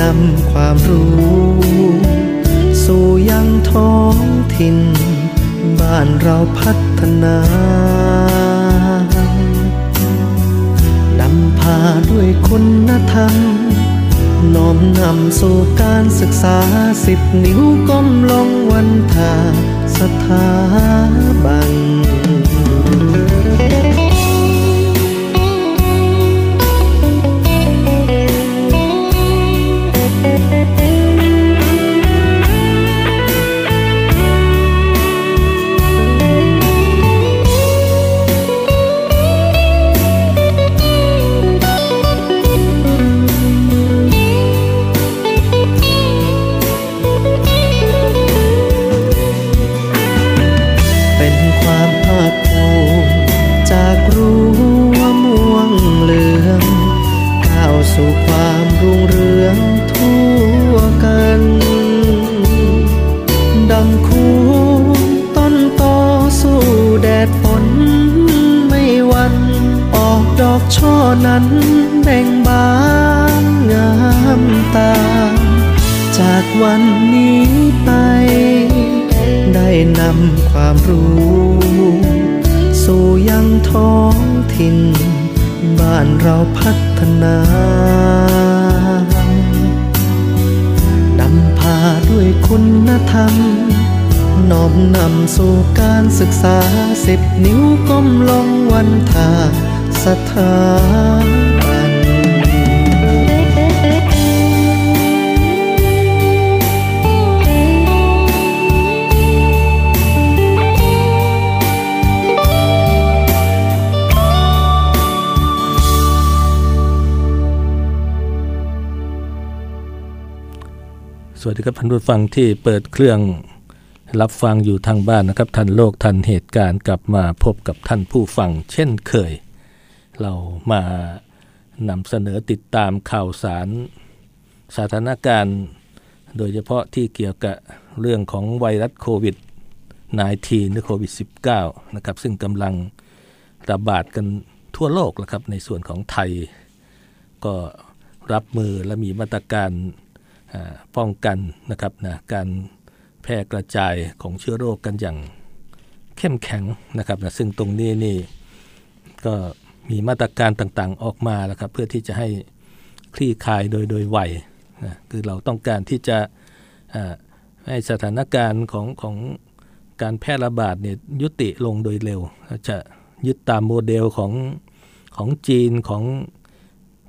นำความรู้ สู่ยังท้องถิ่น บ้านเราพัฒนานำพาด้วยคุณธรรม น้อมนำสู่การศึกษาสิบนิ้วก้มลงวันทาสถาบัน ความภาค สู่การศึกษาสิบนิ้วก้มลงวันทาสถาบันสวัสดีครับท่านผู้ฟังที่เปิดเครื่อง รับฟังอยู่ทางบ้านนะครับ ทันโลกทันเหตุการณ์กลับมาพบกับท่านผู้ฟังเช่นเคย เรามานำเสนอติดตามข่าวสาร สถานการณ์ โดยเฉพาะที่เกี่ยวกับเรื่องของไวรัสโควิด -19 หรือโควิด -19 นะครับซึ่งกำลังระบาดกันทั่วโลกแล้วครับในส่วนของไทย ก็รับมือและมีมาตรการป้องกันนะครับนะการ แพร่กระจายของเชื้อโรคกันอย่างเข้มแข็งนะครับนะซึ่งตรงนี้นี่ก็มีมาตรการต่างๆออกมาแล้วครับเพื่อที่จะให้คลี่คลายโดยโดยไวนะคือเราต้องการที่จะให้สถานการณ์ของของการแพร่ระบาดเนี่ยยุติลงโดยเร็วจะยึดตามโมเดลของของจีนของ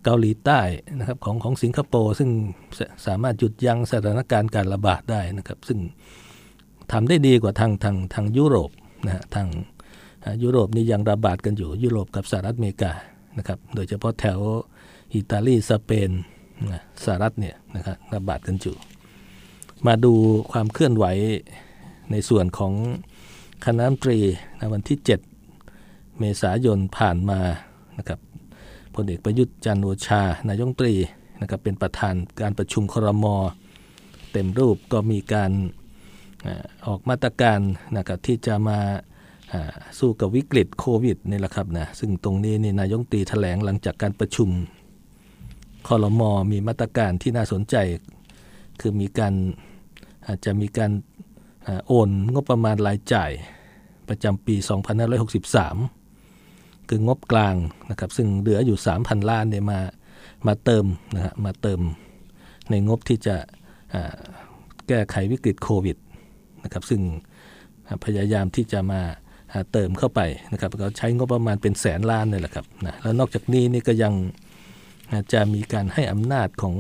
เกาหลีใต้นะครับของของสิงคโปร์ซึ่งสสามารถหยุดยั้งสถานการณ์การระบาดได้นะครับ ซึ่งทำได้ดีกว่าทางทางทางยุโรปนะฮะทางยุโรปนี่ยังระบาดกันอยู่ยุโรปกับสหรัฐอเมริกานะครับโดยเฉพาะแถวอิตาลีสเปนนะสหรัฐเนี่ยนะครับระบาดกันอยู่ มาดูความเคลื่อนไหวในส่วนของคณะมนตรีในวันที่ 7 เมษายนผ่านมานะครับ พลเอกประยุทธ์จันทร์โอชานายกรัฐมนตรีนะครับเป็นประธานการประชุมครมเต็มรูปก็มีการออกมาตรการนะครับที่จะมาสู้กับวิกฤตโควิดนี่แหละครับนะซึ่งตรงนี้นี่นายกรัฐมนตรีแถลงหลังจากการประชุมครมมีมาตรการที่น่าสนใจ คือมีการอาจจะมีการอโอนงบประมาณรายจ่ายประจำปี 2563 คืองบกลางนะครับซึ่งเหลืออยู่ 3,000 ล้านเนี่ยมามาเติมนะฮะมาเติมในงบที่จะแก้ไขวิกฤตโควิดนะครับซึ่งพยายามที่จะมาเติมเข้าไปนะครับก็ใช้งบประมาณเป็นแสนล้านเลยแหละครับนะแล้วนอกจากนี้นี่ก็ยังจะมีการให้อำนาจของ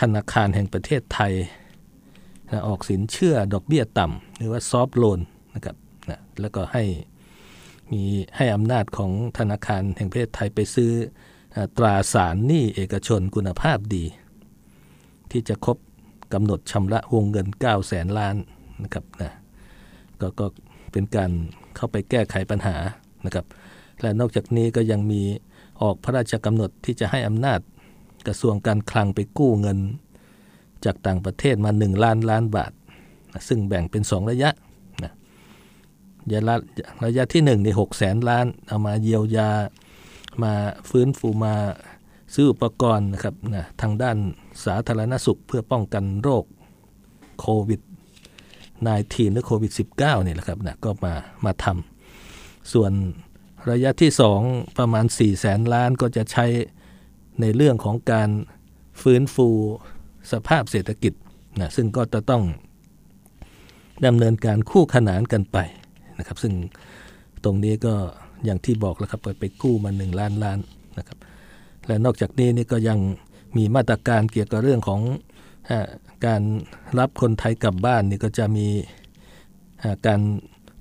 ธนาคารแห่งประเทศไทยนะออกสินเชื่อดอกเบี้ยต่ำหรือว่าซอฟโลนนะครับนะแล้วก็ให้ มีให้อำนาจของธนาคารแห่งประเทศไทยไปซื้อตราสารหนี้เอกชนคุณภาพดี ที่จะครบกำหนดชำระวงเงิน 9 0 0แสนล้านนะครับนะกก็เป็นการเข้าไปแก้ไขปัญหานะครับ และนอกจากนี้ก็ยังมีออกพระราชกำหนดที่จะให้อำนาจกระทรวงการคลังไปกู้เงิน จากต่างประเทศมา 1 ล้านล้านบาท ซึ่งแบ่งเป็น 2 ระยะ ระยะระยะที่1ในหกแสนล้าน เอามาเยียวยามาฟื้นฟูมาซื้ออุปกรณ์นะครับนะทางด้านสาธารณสุขเพื่อป้องกันโรคโควิด -19 หรือโควิด -19 นี่ยแหละครับนะก็มามาทำส่วนระยะที่ 2 ประมาณ4แสนล้านก็จะใช้ในเรื่องของการฟื้นฟูสภาพเศรษฐกิจนะซึ่งก็จะต้องดำเนินการคู่ขนานกันไป นะครับ ซึ่งตรงนี้ก็อย่างที่บอกแล้วครับไปไปกู้มา 1 ล้านล้านนะครับ และนอกจากนี้นี่ก็ยังมีมาตรการเกี่ยวกับเรื่องของอการรับคนไทยกลับบ้านนี่ก็จะมีการ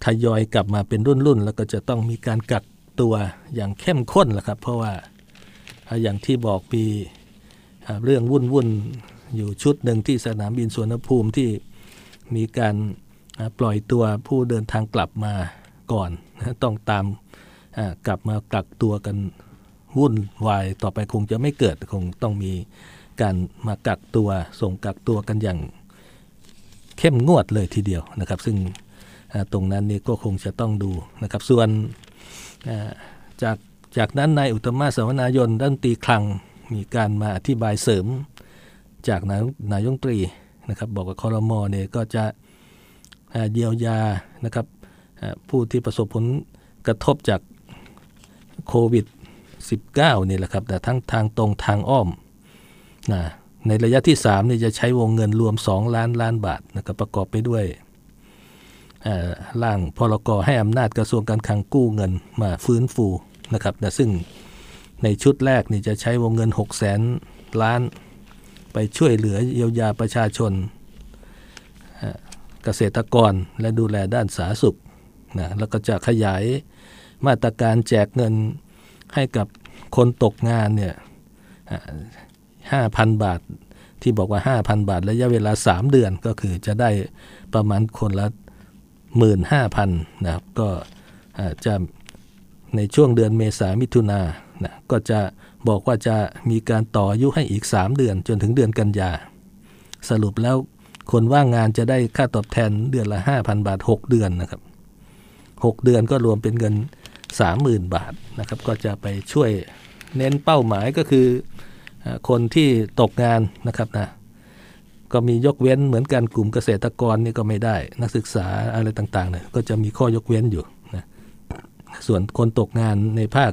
ทยอยกลับมาเป็นรุ่นๆ แล้วก็จะต้องมีการกักตัวอย่างเข้มข้นแหละครับ เพราะว่าอย่างที่บอกมีเรื่องวุ่นวุ่นอยู่ชุดหนึ่งที่สนามบินสวนภูมิที่มีการ ปล่อยตัวผู้เดินทางกลับมาก่อนต้องตามกลับมากักตัวกันวุ่นวายต่อไปคงจะไม่เกิดคงต้องมีการมากักตัวส่งกักตัวกันอย่างเข้มงวดเลยทีเดียวนะครับ ซึ่งตรงนั้นนี่ก็คงจะต้องดูนะครับ ส่วนจากจากนั้นนายอุตมะสวนายนด้านตีคลังมีการมาอธิบายเสริมจากนายนายงตรีนะครับ บอกว่าคอรมอเนี่ยก็จะ เยียวยานะครับผู้ที่ประสบผลกระทบจากโควิด -19 นี่แหละครับแต่ทั้งทางตรงทางอ้อมนะในระยะที่3นี่จะใช้วงเงินรวม 2 ล้านล้านบาทนะครับประกอบไปด้วยร่างพรกรให้อำนาจกระทรวงการคลังกู้เงินมาฟื้นฟูนะครับนะซึ่งในชุดแรกนี่จะใช้วงเงิน 6 0แสนล้าน ไปช่วยเหลือเยียวยาประชาชน เกษตรกรและดูแลด้านสาธารณสุขนะแล้วก็จะขยายมาตรการแจกเงินให้กับคนตกงานเนี่ยห้าพันบาทที่บอกว่า 5,000 บาทระยะเวลา 3 เดือนก็คือจะได้ประมาณคนละ 15,000นะครับก็จะในช่วงเดือนเมษามิถุนานะก็จะบอกว่าจะมีการต่ออายุให้อีก 3 เดือนจนถึงเดือนกันยา สรุปแล้ว คนว่างงานจะได้ค่าตอบแทนเดือนละ 5,000 บาท 6 เดือนนะครับ 6 เดือนก็รวมเป็นเงิน 30,000 บาทนะครับ ก็จะไปช่วยเน้นเป้าหมายก็คือคนที่ตกงานนะครับนะก็มียกเว้นเหมือนกันกลุ่มเกษตรกรนี่ก็ไม่ได้ นักศึกษาอะไรต่างๆเนี่ยก็จะมีข้อยกเว้นอยู่นะส่วนคนตกงานในภาค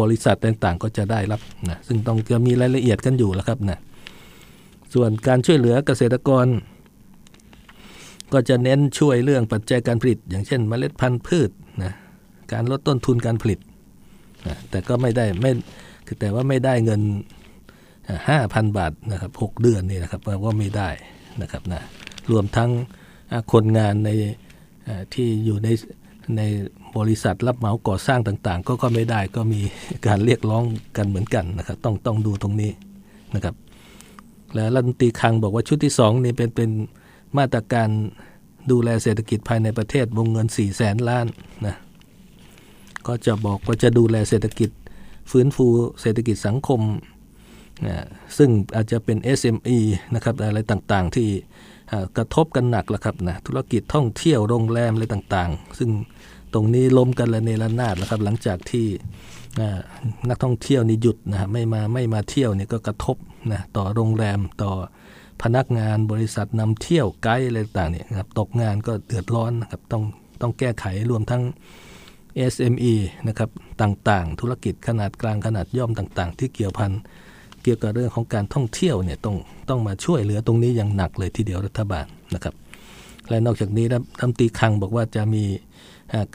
บริษัทต่างๆ ก็จะได้รับนะซึ่งต้องจะมีรายละเอียดกันอยู่แล้วครับนะส่วนการช่วยเหลือเกษตรกร ก็จะเน้นช่วยเรื่องปัจจัยการผลิต อย่างเช่นเมล็ดพันธุ์พืชนะการลดต้นทุนการผลิตนะแต่ก็ไม่ได้ไม่คือแต่ว่าไม่ได้เงินห้าพันบาทนะครับหกเดือนนี่นะครับว่าไม่ได้นะครับนะรวมทั้งคนงานในที่อยู่ในในบริษัทรับเหมาก่อสร้างต่างๆ ก็ก็ไม่ได้ก็มีการเรียกร้องกันเหมือนกันนะครับ ต้องต้องดูตรงนี้นะครับ และรัฐมนตรีคลังบอกว่าชุดที่2นี่เป็นเป็น มาตรการดูแลเศรษฐกิจภายในประเทศวงเงิน4ี่แสนล้านนะก็จะบอกว่าจะดูแลเศรษฐกิจฟื้นฟูเศรษฐกิจสังคมนะซึ่งอาจจะเป็น SME นะครับอะไรต่างๆ ที่กระทบกันหนักล้วครับนะธุรกิจท่องเที่ยวโรงแรมอะไรต่างๆ ซึ่งตรงนี้ล้มกันละเนระนาดแล้วครับหลังจากที่นักท่องเที่ยวนี่หยุดนะไม่มาไม่มาเที่ยวนี่ก็กระทบนะต่อโรงแรมต่อ พนักงานบริษัทนำเที่ยวไกด์อะไรต่างเนี่ยครับตกงานก็เดือดร้อนนะครับต้องต้องแก้ไขรวมทั้ง SME นะครับต่างๆ ธุรกิจขนาดกลางขนาดย่อมต่างๆ ที่เกี่ยวพันเกี่ยวกับเรื่องของการท่องเที่ยวเนี่ยต้องต้องมาช่วยเหลือตรงนี้อย่างหนักเลยทีเดียวรัฐบาลนะครับ และนอกจากนี้รัฐมนตรีคลังบอกว่าจะมี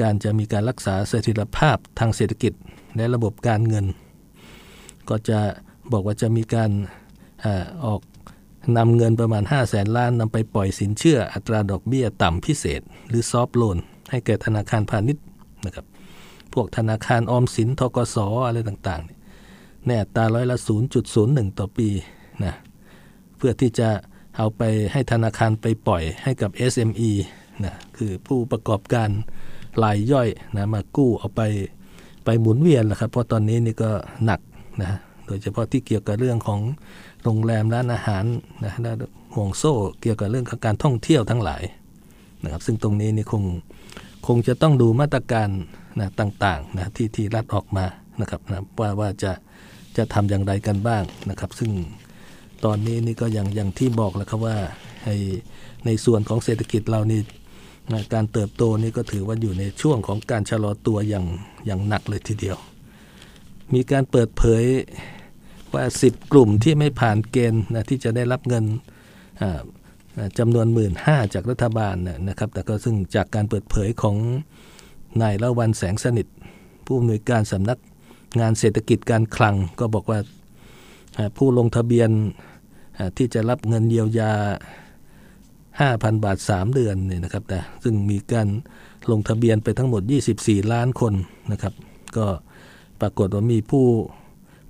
การจะมีการรักษาเสถียรภาพทางเศรษฐกิจและระบบการเงิน ก็จะบอกว่าจะมีการออก นำเงินประมาณ 5 0 0แสนล้านนำไปปล่อยสินเชื่ออัตราดอกเบี้ยต่ำพิเศษ หรือซอฟโลน ให้แก่ธนาคารพาณิชย์นะครับพวกธนาคารออมสินทกสอะไรต่างๆแน่ตาร้อยละ 0.01 ต่อปีนะเพื่อที่จะเอาไปให้ธนาคารไปปล่อยให้กับ SME นะคือผู้ประกอบการรายย่อยนะมากู้เอาไปไปหมุนเวียนแหละครับเพราะตอนนี้นี่ก็หนักนะ โดยเฉพาะที่เกี่ยวกับเรื่องของโรงแรมร้านอาหารนะห่วงโซ่เกี่ยวกับเรื่องของการท่องเที่ยวทั้งหลายนะครับ ซึ่งตรงนี้นี่คงคงจะต้องดูมาตรการนะต่างๆนะที่ที่รัฐออกมานะครับนะว่าว่าจะจะทำอย่างไรกันบ้างนะครับ ซึ่งตอนนี้นี่ก็อย่างอย่างที่บอกแล้วครับว่าในในส่วนของเศรษฐกิจเรานี่การเติบโตนี่ก็ถือว่าอยู่ในช่วงของการชะลอตัวอย่างอย่างหนักเลยทีเดียว มีการเปิดเผยว่า 10 กลุ่มที่ไม่ผ่านเกณฑ์นะที่จะได้รับเงินจำนวนหมื่นห้าจากรัฐบาลนะครับ แต่ก็ซึ่งจากการเปิดเผยของนายละวันแสงสนิท ผู้อำนวยการสำนักงานเศรษฐกิจการคลังก็บอกว่าผู้ลงทะเบียนที่จะรับเงินเยียวยา 5,000 บาท 3 เดือนเนี่ยนะครับแต่ซึ่งมีการลงทะเบียนไปทั้งหมด 24 ล้านคนนะครับ ก็ ปรากฏว่ามีผู้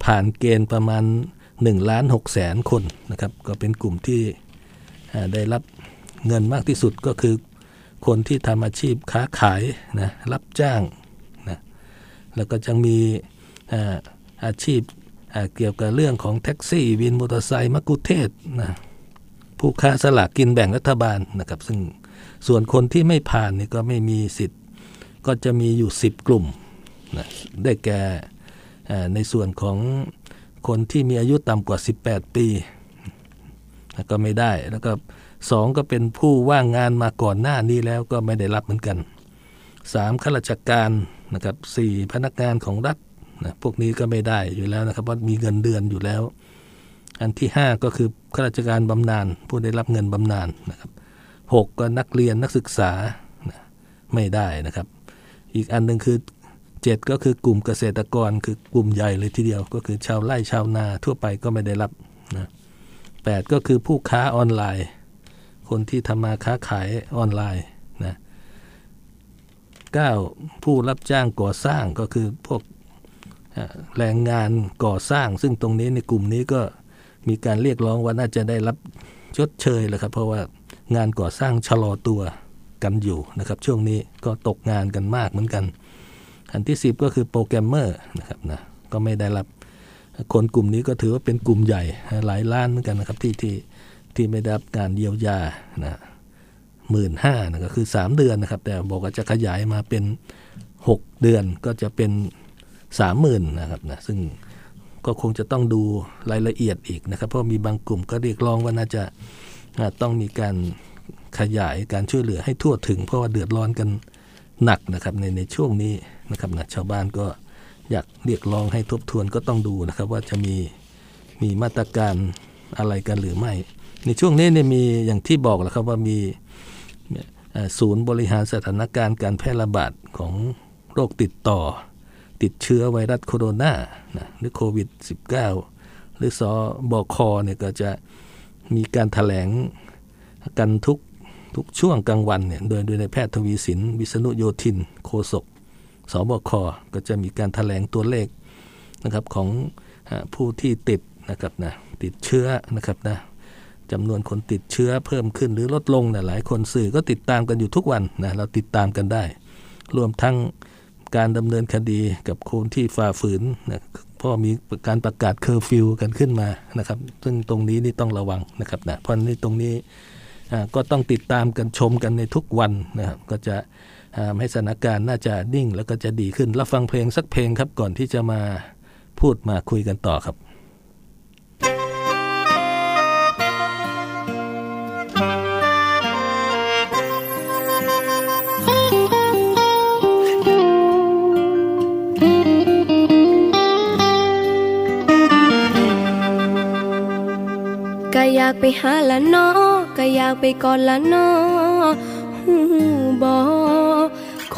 ผ่านเกณฑ์ประมาณ1ล้าน6แสนคนนะครับ ก็เป็นกลุ่มที่ได้รับเงินมากที่สุดก็คือคนที่ทำอาชีพค้าขายนะรับจ้างนะแล้วก็จะมีอาชีพเกี่ยวกับเรื่องของแท็กซี่วินมอเตอร์ไซค์มักกุเทศนะผู้ค้าสลากกินแบ่งรัฐบาลนะครับ ซึ่งส่วนคนที่ไม่ผ่านนี่ก็ไม่มีสิทธิ์ ก็จะมีอยู่ 10 กลุ่ม นะได้แก่ในส่วนของคนที่มีอายุต่ำกว่า 18 ปีก็ไม่ได้แล้วก็สองก็เป็นผู้ว่างงานมาก่อนหน้านี้แล้วก็ไม่ได้รับเหมือนกันสามข้าราชการนะครับสี่พนักงานของรัฐนะพวกนี้ก็ไม่ได้อยู่แล้วนะครับว่าะมีเงินเดือนอยู่แล้ว อันที่ 5 ก็คือข้าราชการบำนาญผู้ได้รับเงินบำนาญนะครับหกก็นักเรียนนักศึกษานะไม่ได้นะครับ อีกอันหนึ่งคือ 7 ก็คือกลุ่มเกษตรกรคือกลุ่มใหญ่เลยทีเดียว ก็คือชาวไร่ชาวนาทั่วไปก็ไม่ได้รับนะ8ก็คือผู้ค้าออนไลน์ คนที่ทำมาค้าขายออนไลน์นะ9ผู้รับจ้างก่อสร้างก็คือพวกแรงงานก่อสร้าง ซึ่งตรงนี้ในกลุ่มนี้ก็มีการเรียกร้องว่าน่าจะได้รับชดเชยแหละครับ เพราะว่างานก่อสร้างชะลอตัวกันอยู่นะครับ ช่วงนี้ก็ตกงานกันมากเหมือนกัน อันที่ 10 ก็คือโปรแกรมเมอร์นะครับนะก็ไม่ได้รับคนกลุ่มนี้ก็ถือว่าเป็นกลุ่มใหญ่หลายล้านเหมือนกันนะครับที่ที่ที่ไม่ได้รับการเยียวยานะหมื่นห้านะก็คือ 3 เดือนนะครับ แต่บอกว่าจะขยายมาเป็น 6 เดือนก็จะเป็นสามหมื่นนะครับนะซึ่งก็คงจะต้องดูรายละเอียดอีกนะครับ เพราะมีบางกลุ่มก็เรียกร้องว่าน่าจะต้องมีการขยายการช่วยเหลือให้ทั่วถึง เพราะว่าเดือดร้อนกันหนักนะครับในในช่วงนี้ นะครับนะชาวบ้านก็อยากเรียกร้องให้ทบทวนก็ต้องดูนะครับว่าจะมีมีมาตรการอะไรกันหรือไม่ ในช่วงนี้เนี่ยมีอย่างที่บอกแล้วครับว่ามีศูนย์บริหารสถานการณ์การแพร่ระบาดของโรคติดต่อ ติดเชื้อไวรัสโคโรนานะหรือโควิด -19 หรือสอบอคเนี่ยก็จะมีการถแถลงกันทุกทุกช่วงกลางวันเนี่ยโดยโดยในแพทย์ทวีสิน วิษณุโยธิน โคศก สบคก็จะมีการถแถลงตัวเลขนะครับของผู้ที่ติดนะครับนะติดเชื้อนะครับนะจำนวนคนติดเชื้อเพิ่มขึ้นหรือลดลงนะหลายคนสื่อก็ติดตามกันอยู่ทุกวันนะเราติดตามกันได้ รวมทั้งการดำเนินคดีกับคนที่ฝ่าฝืนนะเพราะมีการประกาศเคอร์ฟิวกันขึ้นมานะครับ ซึ่งตรงนี้นี่ต้องระวังนะครับนะเพราะนี่ตรงนี้ก็ต้องติดตามกันชมกันในทุกวันนะครับก็จะ ให้สถานการณ์น่าจะนิ่งแล้วก็จะดีขึ้นรับฟังเพลงสักเพลงครับก่อนที่จะมาพูดมาคุยกันต่อครับก็อยากไปหาละนอก็อยากไปก่อนละนอหู บอ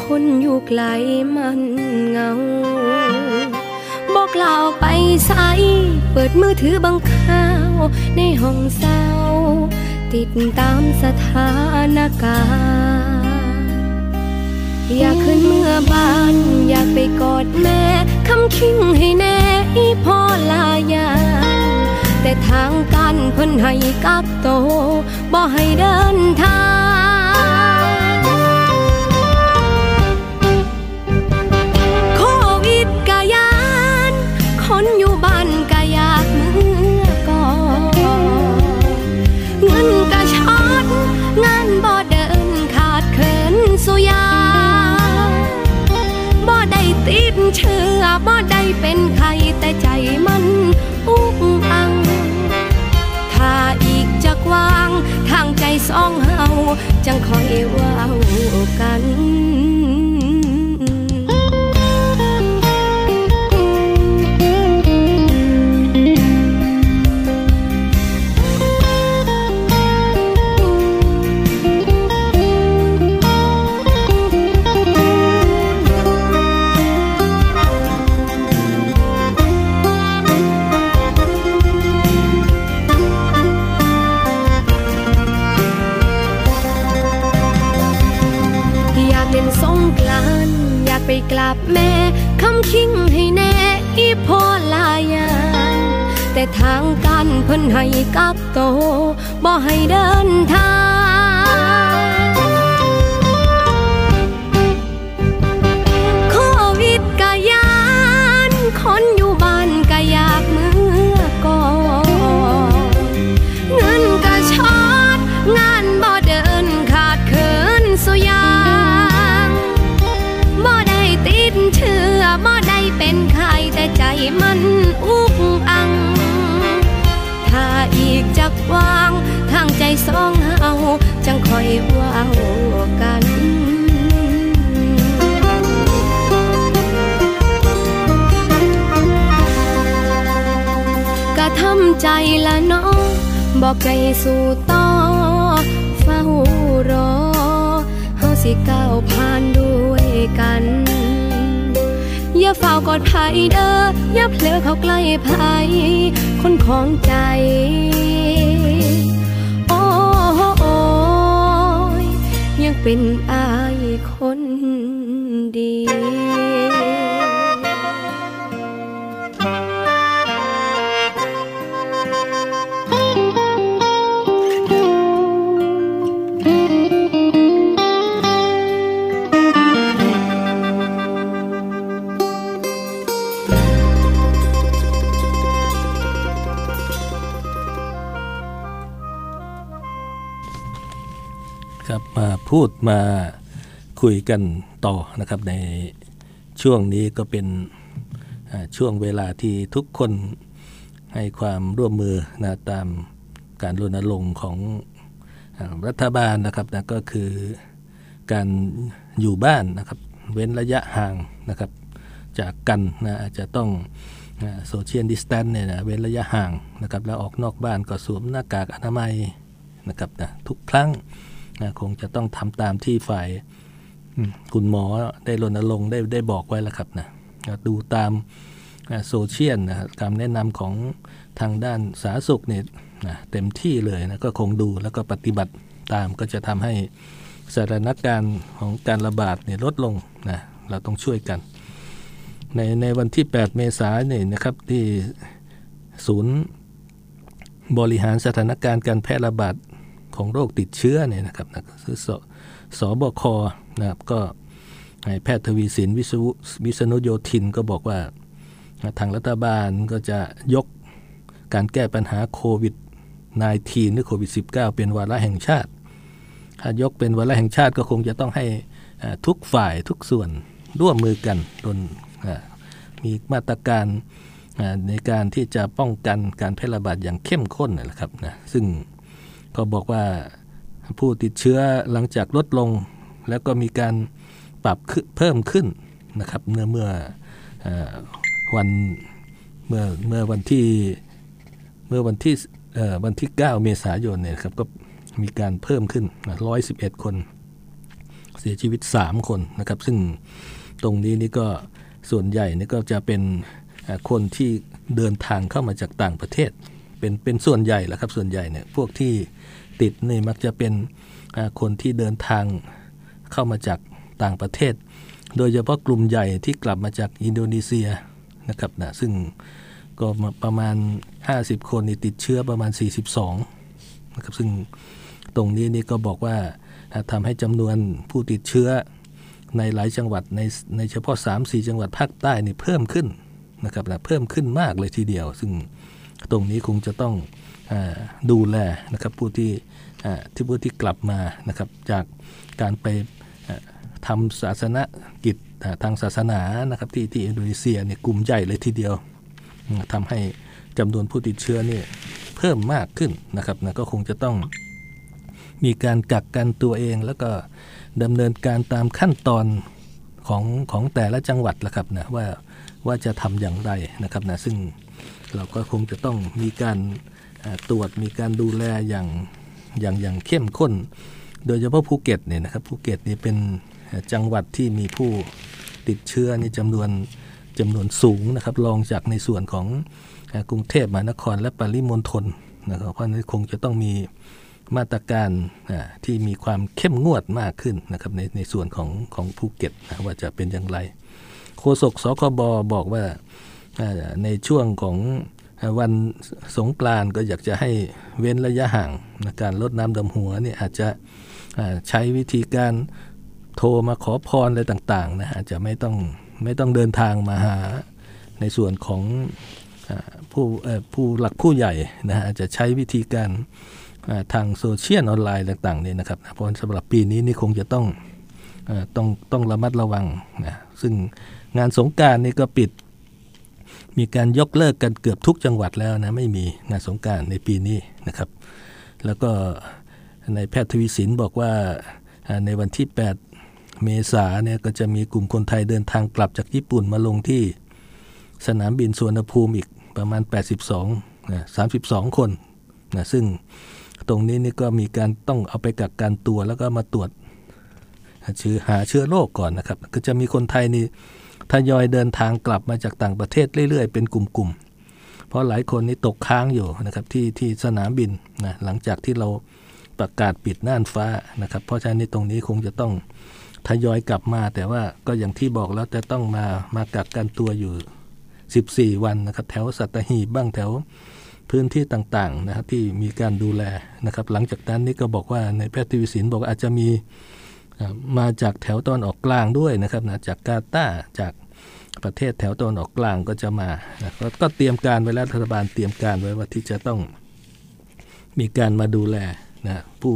คนอยู่ไกลมันเงา บอกลาออกไปใสเปิดมือถือบังข้าว ในห้องเศร้า ติดตามสถานการณ์อยากขึ้นเมื่อบ้านอยากไปกอดแม่คำคิงให้แน่พ่อลายาแต่ทางการเพิ่นให้กักโตบ่ให้เดินทาง คนอยู่บ้าน สู่ต่อเฝ้ารอเฮาสิก้าวผ่านด้วยกัน อย่าเฝ้ากอดภัยเด้ออย่าเพลอเข้าใกล้ภัยคนของใจโอ้โอ้ยังเป็นอายคนดี พูดมาคุยกันต่อนะครับในช่วงนี้ก็เป็นช่วงเวลาที่ทุกคนให้ความร่วมมือนะตามการรณรงค์ของรัฐบาลนะครับนะก็คือการอยู่บ้านนะครับเว้นระยะห่างนะครับจากกันนะอาจจะต้อง social distance เนี่ยนะเว้นระยะห่างนะครับแล้วออกนอกบ้านก็สวมหน้ากากอนามัยนะครับนะทุกครั้ง นะคงจะต้องทำตามที่ฝ่ายคุณหมอได้รณรงค์ได้ได้บอกไว้แล้วครับนะดูตามโซเชียลนะคำแนะนำของทางด้านสาธารณสุขเนี่ยนะเต็มที่เลยนะก็คงดูแล้วก็ปฏิบัติตามก็จะทำให้สถานการณ์ของการระบาดเนี่ยลดลงนะเราต้องช่วยกัน ในในวันที่ 8 เมษายนเนี่ยนะครับที่ศูนย์บริหารสถานการณ์การแพร่ระบาด ของโรคติดเชื้อเนี่ยนะครับนะคือสสบคนะครับก็แพทย์ทวีสินวิศนุโยธินก็บอกว่าทางรัฐบาลก็จะยกการแก้ปัญหาโควิด -19 หรือโควิด -19 เป็นวาระแห่งชาติ ถ้ายกเป็นวาระแห่งชาติก็คงจะต้องให้ทุกฝ่ายทุกส่วนร่วมมือกันจนมีมาตรการในการที่จะป้องกันการแพร่ระบาดอย่างเข้มข้นนะครับนะซึ่ง ก็บอกว่าผู้ติดเชื้อหลังจากลดลง แล้วก็มีการปรับเพิ่มขึ้นนะครับเมื่อเมื่อวันเมื่อเมื่อวันที่เมื่อวันที่วันที่ 9 เมษายนเนี่ยครับก็มีการเพิ่มขึ้น 111 คน เสียชีวิต 3 คนนะครับ ซึ่งตรงนี้นี่ก็ส่วนใหญ่นี่ก็จะเป็นคนที่เดินทางเข้ามาจากต่างประเทศ เป็นเป็นส่วนใหญ่แหละครับส่วนใหญ่เนี่ยพวกที่ ติดนี่มักจะเป็นคนที่เดินทางเข้ามาจากต่างประเทศ โดยเฉพาะกลุ่มใหญ่ที่กลับมาจากอินโดนีเซียนะครับนะซึ่งก็ประมาณ 50 คนนี่ติดเชื้อประมาณ 42นะครับซึ่งตรงนี้นี่ก็บอกว่าทำให้จำนวนผู้ติดเชื้อในหลายจังหวัดในในเฉพาะ 3-4 จังหวัดภาคใต้นี่เพิ่มขึ้นนะครับนะเพิ่มขึ้นมากเลยทีเดียว ซึ่งตรงนี้คงจะต้อง ดูแลนะครับผู้ที่ที่ผู้ที่กลับมานะครับจากการไปทำศาสนกิจทางศาสนานะครับที่ที่อินโดนีเซียเนี่ยกลุ่มใหญ่เลยทีเดียวทำให้จำนวนผู้ติดเชื้อเนี่ยเพิ่มมากขึ้นนะครับนะก็คงจะต้องมีการกักกันตัวเอง แล้วก็ดำเนินการตามขั้นตอนของของแต่ละจังหวัดละครับนะว่าว่าจะทำอย่างไรนะครับนะซึ่งเราก็คงจะต้องมีการ ตรวจมีการดูแลอย่างอย่างอย่างเข้มข้น โดยเฉพาะภูเก็ตเนี่ยนะครับภูเก็ตนี่เป็นจังหวัดที่มีผู้ติดเชื้อในจำนวนจำนวนสูงนะครับรองจากในส่วนของกรุงเทพมหานครและปริมณฑลนะครับเพราะนั้นคงจะต้องมีมาตรการที่มีความเข้มงวดมากขึ้นนะครับในในส่วนของของภูเก็ตนะว่าจะเป็นอย่างไร โฆษกสคบบอกว่าในช่วงของ วันสงกรานก็อยากจะให้เว้นระยะห่างในการลดน้ำดำหัวเนี่ยอาจจะใช้วิธีการโทรมาขอพรอะไรต่างๆนะอาจจะไม่ต้องไม่ต้องเดินทางมาหาในส่วนของผู้ผู้หลักผู้ใหญ่นะอาจจะใช้วิธีการทางโซเชียลออนไลน์ต่างๆนี่นะครับเพราะสำหรับปีนี้นี่คงจะต้องต้องต้องระมัดระวังนะซึ่งงานสงการนี่ก็ปิด มีการยกเลิกกันเกือบทุกจังหวัดแล้วนะไม่มีงานสงการในปีนี้นะครับ แล้วก็ในแพทย์ทวีสินบอกว่าในวันที่ 8 เมษาเนี่ยก็จะมีกลุ่มคนไทยเดินทางกลับจากญี่ปุ่นมาลงที่สนามบินสุวรรณภูมิอีกประมาณ 82นะ32 คนนะซึ่งตรงนี้นี่ก็มีการต้องเอาไปกักกันตัวแล้วก็มาตรวจเชื้อหาเชื้อโรคก่อนนะครับ ก็จะมีคนไทยนี่ ทยอยเดินทางกลับมาจากต่างประเทศเรื่อยๆ เป็นกลุ่มๆ เพราะหลายคนนี่ตกค้างอยู่นะครับที่ที่สนามบินนะหลังจากที่เราประกาศปิดน่านฟ้านะครับ เพราะฉะนั้นตรงนี้คงจะต้องทยอยกลับมา แต่ว่าก็อย่างที่บอกแล้วจะต้องมามากักกันตัวอยู่ 14 วันนะครับ แถวสัตหีบบ้างแถวพื้นที่ต่างๆนะครับที่มีการดูแลนะครับ หลังจากนั้นนี่ก็บอกว่าในแพทย์ทวีสินบอกอาจจะมี มาจากแถวตอนออกกลางด้วยนะครับนะจากกาตาจากประเทศแถวตอนออกกลางก็จะมานะก็เตรียมการไว้แล้วรัฐบาลเตรียมการไว้ว่าที่จะต้องมีการมาดูแลนะผู้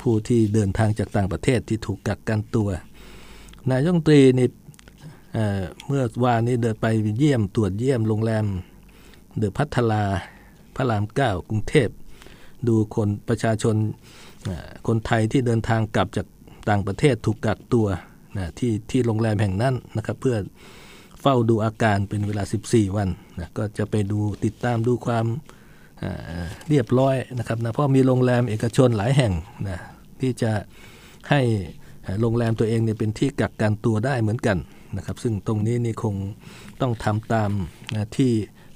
ผู้ที่เดินทางจากต่างประเทศที่ถูกกักกันตัวนายกตรีนี่เมื่อวานนี้เดินไปเยี่ยมตรวจเยี่ยมโรงแรมเดอะพัทลาพระรามเก้ากรุงเทพ ดูคนประชาชนคนไทยที่เดินทางกลับจาก ต่างประเทศถูกกักตัวนะที่ที่โรงแรมแห่งนั้นนะครับ เพื่อเฝ้าดูอาการเป็นเวลา 14 วันนะก็จะไปดูติดตามดูความเรียบร้อยนะครับนะเพราะมีโรงแรมเอกชนหลายแห่งนะที่จะให้โรงแรมตัวเองเนี่ยเป็นที่กักกันตัวได้เหมือนกันนะครับ ซึ่งตรงนี้นี่คงต้องทำตามนะที่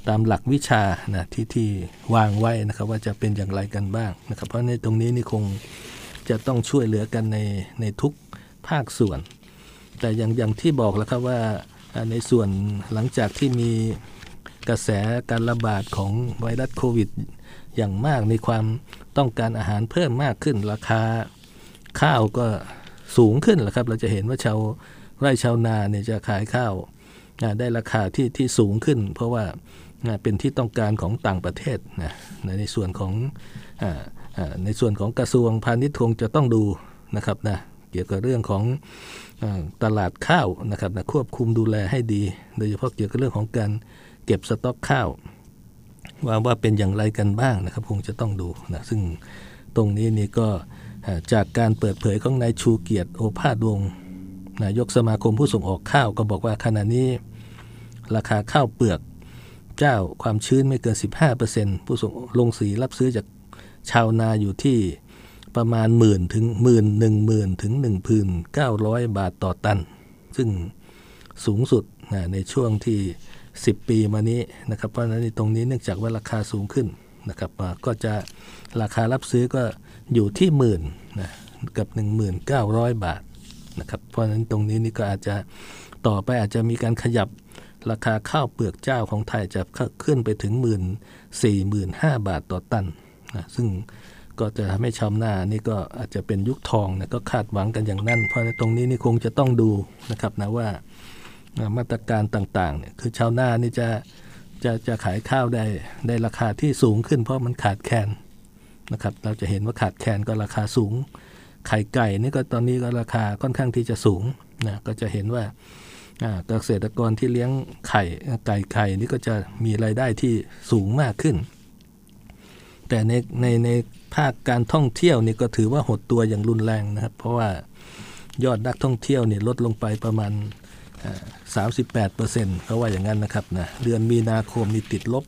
ตามหลักวิชานะที่ที่วางไว้นะครับ ว่าจะเป็นอย่างไรกันบ้างนะครับ เพราะในตรงนี้นี่คง จะต้องช่วยเหลือกันในในทุกภาคส่วน แต่อย่างอย่างที่บอกแล้วครับว่าในส่วนหลังจากที่มีกระแสการระบาดของไวรัสโควิด อย่างมากมีความต้องการอาหารเพิ่มมากขึ้น ราคาข้าวก็สูงขึ้นแหละครับ เราจะเห็นว่าชาวไร่ชาวนาเนี่ยจะขายข้าวได้ราคาที่ที่สูงขึ้น เพราะว่าเป็นที่ต้องการของต่างประเทศนะในส่วนของ ในส่วนของกระทรวงพาณิชย์คงจะต้องดูนะครับนะเกี่ยวกับเรื่องของตลาดข้าวนะครับนะควบคุมดูแลให้ดี โดยเฉพาะเกี่ยวกับเรื่องของการเก็บสต็อกข้าว ว่าว่าเป็นอย่างไรกันบ้างนะครับ คงจะต้องดูนะซึ่งตรงนี้นี่ก็จากการเปิดเผยของนายชูเกียรติโอภาสวงนายกสมาคมผู้ส่งออกข้าวก็บอกว่าขณะนี้ ราคาข้าวเปลือกเจ้าความชื้นไม่เกิน 15%ผู้ส่งลงสีรับซื้อจาก ชาวนาอยู่ที่ประมาณหมื่นถึงหมื่นหนึ่งหมื่นถึงหนึ่งพันเก้าร้อยบาทต่อตัน ซึ่งสูงสุดนะในช่วงที่ 10 ปีมานี้นะครับ เพราะฉะนั้นตรงนี้เนื่องจากว่าราคาสูงขึ้นนะครับก็จะราคารับซื้อก็อยู่ที่หมื่นนะกับ 1,900 บาทนะครับ เพราะฉะนั้นตรงนี้นี่ก็อาจจะต่อไปอาจจะมีการขยับราคาข้าวเปลือกเจ้าของไทยจะขึ้นไปถึงหมื่นสี่หมื่นห้าบาทต่อตัน นะซึ่งก็จะทำให้ชาวนานี่ก็อาจจะเป็นยุคทองนะก็คาดหวังกันอย่างนั้น เพราะในตรงนี้นี่คงจะต้องดูนะครับนะว่ามาตรการต่างๆเนี่ยคือชาวนานี่จะจะจะขายข้าวได้ได้ราคาที่สูงขึ้น เพราะมันขาดแคลนนะครับเราจะเห็นว่าขาดแคลนก็ราคาสูง ไข่ไก่นี่ก็ตอนนี้ก็ราคาค่อนข้างที่จะสูงนะก็จะเห็นว่าเกษตรกรที่เลี้ยงไข่ไก่ไข่นี่ก็จะมีรายได้ที่สูงมากขึ้น แต่ในในในภาคการท่องเที่ยวนี่ก็ถือว่าหดตัวอย่างรุนแรงนะครับ เพราะว่ายอดนักท่องเที่ยวนี่ลดลงไปประมาณสามสิบแปดเปอร์เซ็นต์เขาว่าอย่างนั้นนะครับนะเดือนมีนาคมนี่ติดลบ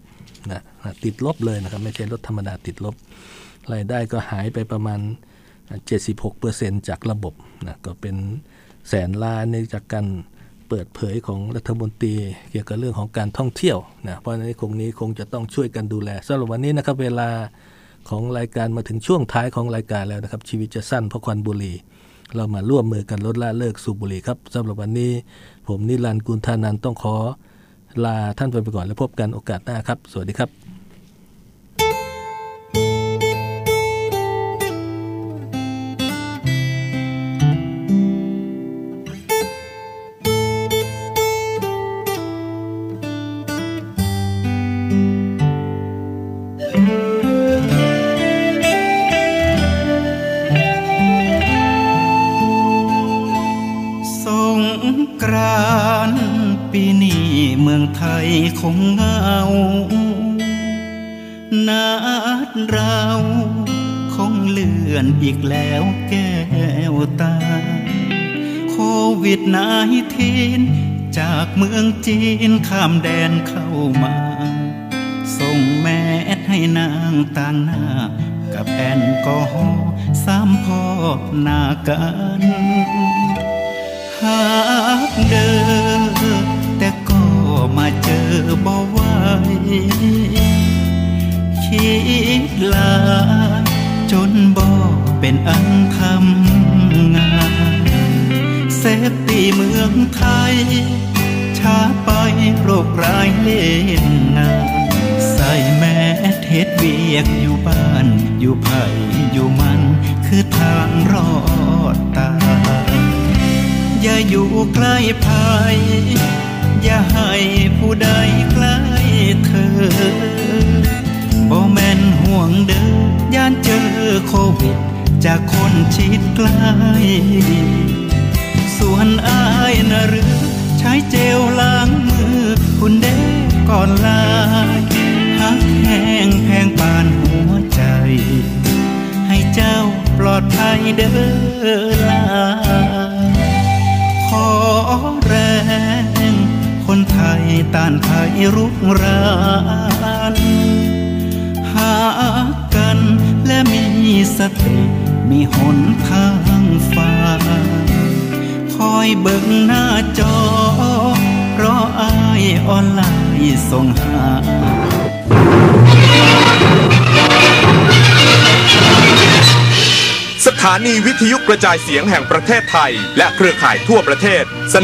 นะติดลบเลยนะครับ ไม่ใช่ลดธรรมดาติดลบ รายได้ก็หายไปประมาณ 76%จากระบบนะก็เป็นแสนล้านในจากการ เปิดเผยของรัฐมนตรีเกี่ยวกับเรื่องของการท่องเที่ยวนะเพราะฉะนั้นคงนี้คงจะต้องช่วยกันดูแลสำหรับวันนี้นะครับเวลาของรายการมาถึงช่วงท้ายของรายการแล้วนะครับ ชีวิตจะสั้นเพราะควันบุหรี่ เรามาร่วมมือกันลดละเลิกสูบบุหรี่ครับสำหรับวันนี้ ผมนิรันดร์กุลธานันต้องขอ ลาท่านไปก่อนแล้วพบกันโอกาสหน้าครับ สวัสดีครับ ทีน จากเมืองจีนข้ามแดนเข้ามา ส่งแม่ให้นางต่างหน้า กับแอนก็ฮอสามพ่อนากันหากเดินแต่ก็มาเจอบ่ไหวคิดลาจนบ่เป็นอันทำงานเซฟ เมืองไทย ช้าไปโรคร้ายเล่นงาน ใส่แม่เทศเวียกอยู่บ้าน อยู่ไผ่อยู่มัน คือทางรอดตายอย่าอยู่ใกล้ภัยอย่าให้ผู้ใดใกล้เธอบ่แม่นห่วงเด้อย่านเจอโควิด จากคนชิดใกล้ วนอายนะหรือใช้เจลล้างมือ คุณเด้ก่อนลาหักแห้งแพงปานหัวใจ ให้เจ้าปลอดภัยเด้อลาขอแรงคนไทยต้านภัยรุกรานหากันและมีสติมีหนทางฟ้า อยเบิ่งหน้าจอ เพราะอายออนไลน์ส่งหาสถานีวิทยุกระจายเสียงแห่งประเทศไทย และเครือข่ายทั่วประเทศ